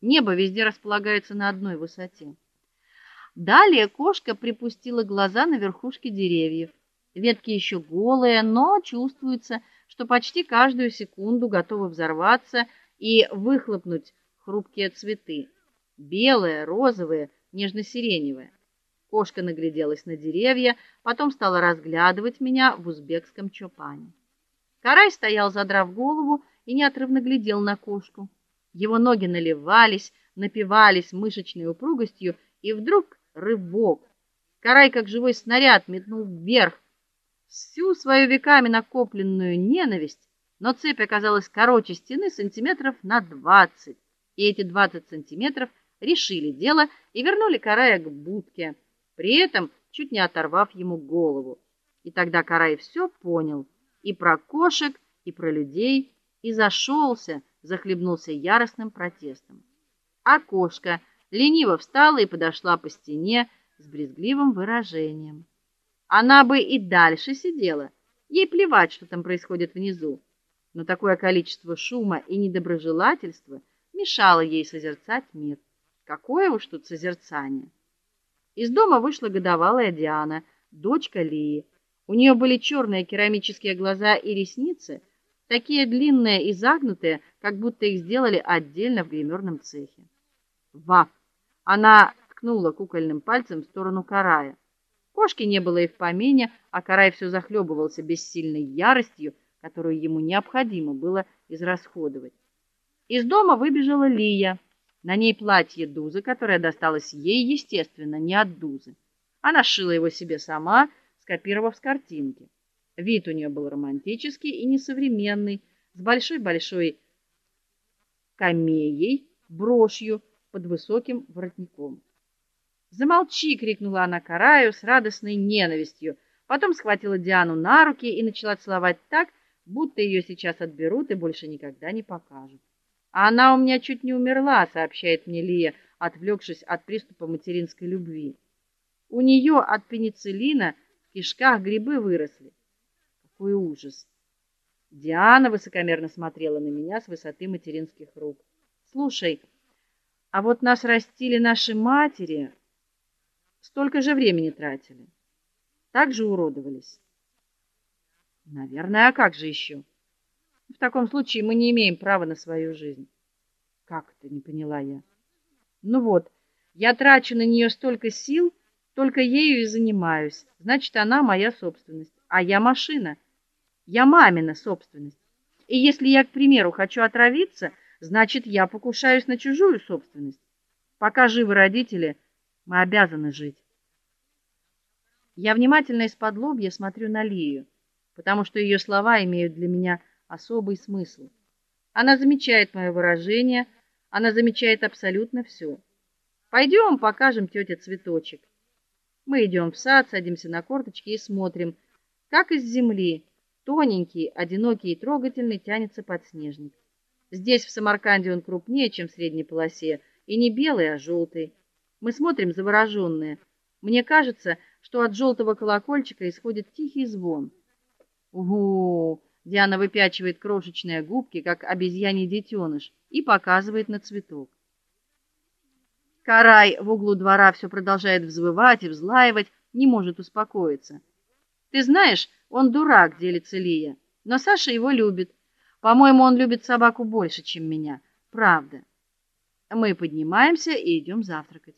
Небо везде располагается на одной высоте. Далее кошка припустила глаза на верхушки деревьев. Ветки еще голые, но чувствуется, что почти каждую секунду готовы взорваться и выхлопнуть хрупкие цветы: белые, розовые, нежно-сиреневые. Кошка нагляделась на деревья, потом стала разглядывать меня в узбекском чопане. Карай стоял, задрав голову, и неотрывно глядел на кошку. Его ноги наливались, напивались мышечной упругостью, и вдруг рывок. Карай, как живой снаряд, метнул вверх всю свою веками накопленную ненависть, но цепь оказалась короче стены сантиметров на двадцать, и эти двадцать сантиметров решили дело и вернули Карая к будке, при этом чуть не оторвав ему голову. И тогда Карай все понял, и про кошек, и про людей, и зашелся, захлебнулся яростным протестом. А кошка лениво встала и подошла по стене с брезгливым выражением. Она бы и дальше сидела. Ей плевать, что там происходит внизу. Но такое количество шума и недоброжелательства мешало ей созерцать мир. Какое уж тут созерцание. Из дома вышла годовалая Диана, дочка Лии. У нее были черные керамические глаза и ресницы, такие длинные и загнутые, как будто их сделали отдельно в гримерном цехе. Ва! Она ткнула кукольным пальцем в сторону Карая. Кошки не было и в помине, а Карай все захлебывался бессильной яростью, которую ему необходимо было израсходовать. Из дома выбежала Лия. На ней платье Дузы, которое досталось ей, естественно, не от Дузы. Она шила его себе сама, скопировав с картинки. Вид у нее был романтический и несовременный, с большой-большой камеей, брошью под высоким воротником. "Замолчи", крикнула она Караю с радостной ненавистью. Потом схватила Диану на руки и начала целовать так, будто ее сейчас отберут и больше никогда не покажут. А она у меня чуть не умерла, сообщает мне Лия, отвлекшись от приступа материнской любви. У нее от пенициллина в кишках грибы выросли. Какой ужас. Диана высокомерно смотрела на меня с высоты материнских рук. Слушай, а вот нас растили наши матери, столько же времени тратили. Так же уродовались. Наверное, а как же еще? В таком случае мы не имеем права на свою жизнь. Как это, не поняла я. Ну вот, я трачу на нее столько сил, только ею и занимаюсь. Значит, она моя собственность, а я машина. Я мамина собственность. И если я, к примеру, хочу отравиться, значит, я покушаюсь на чужую собственность. Пока живы родители, мы обязаны жить. Я внимательно из-под лобья смотрю на Лию, потому что ее слова имеют для меня особый смысл. Она замечает мое выражение, она замечает абсолютно все. Пойдем, покажем тете цветочек. Мы идем в сад, садимся на корточки и смотрим, как из земли тоненький, одинокий и трогательный тянется подснежник. Здесь в Самарканде он крупнее, чем в средней полосе, и не белый, а желтый. Мы смотрим завороженные. Мне кажется, что от желтого колокольчика исходит тихий звон. Угу! Диана выпячивает крошечные губки, как обезьяний детеныш, и показывает на цветок. Карай в углу двора все продолжает взвывать и взлаивать, не может успокоиться. Ты знаешь, он дурак, делится Лия, но Саша его любит. По-моему, он любит собаку больше, чем меня. Правда. Мы поднимаемся и идем завтракать.